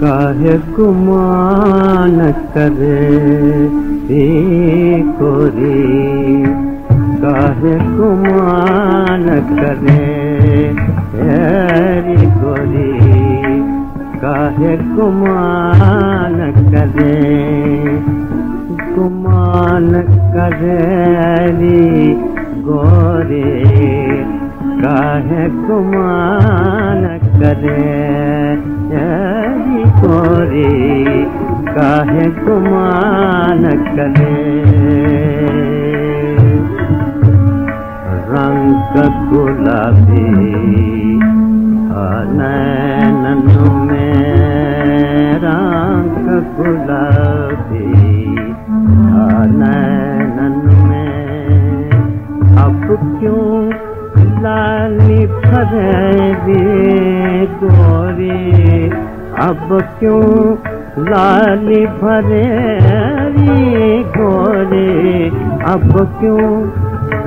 काहे गुमान करे कोरी काहे गुमान करे हेरी गोरी काहे गुमान करे। गुमान करेरी गोरी काहे गुमान करे। गोरी काहे गुमान करे। रंग गुलाबी नैनन लाली फरेबी गोरी अब क्यों लाली फरेरी गोरी अब क्यों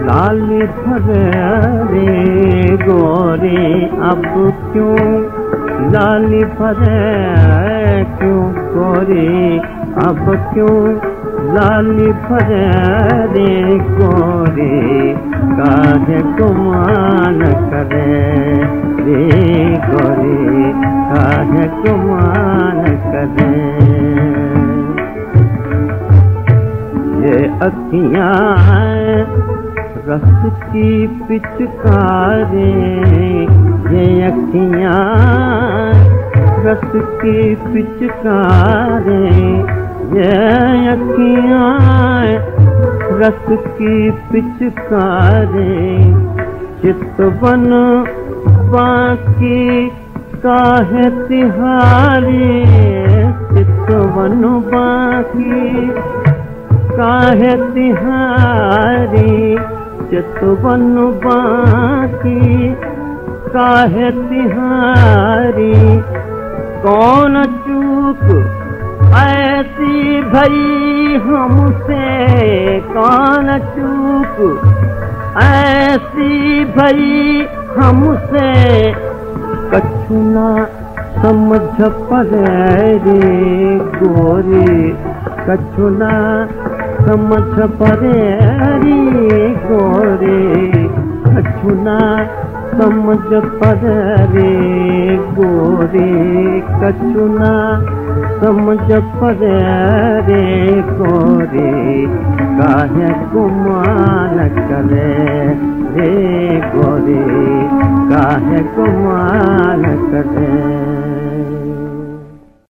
लाली फरेरी गोरी अब क्यों लाली फरे क्यों गोरी अब क्यों लाली फरे रे गोरी काहे गुमान करे रे गोरी काहे गुमान करे ये अखियाँ रस की पिचकारे, ये अखियाँ रस की पिचकारे ये अखियाँ रस की पिचकारे चितवन बाकी काहे तिहारी चितवन बाकी? काहे तिहारी चितवन बाकी? काहे तिहारी? कौन चूक ऐसी भई हमसे? कौन चूक ऐसी भई हमसे कछुना समझ पड़े रे गोरी कछुना समझ पड़े रे गोरी कछुना समझ पड़े रे गोरी कछुना समझ पड़े रे गोरी। काहे गुमान करे रे गोरी? काहे गुमान करे।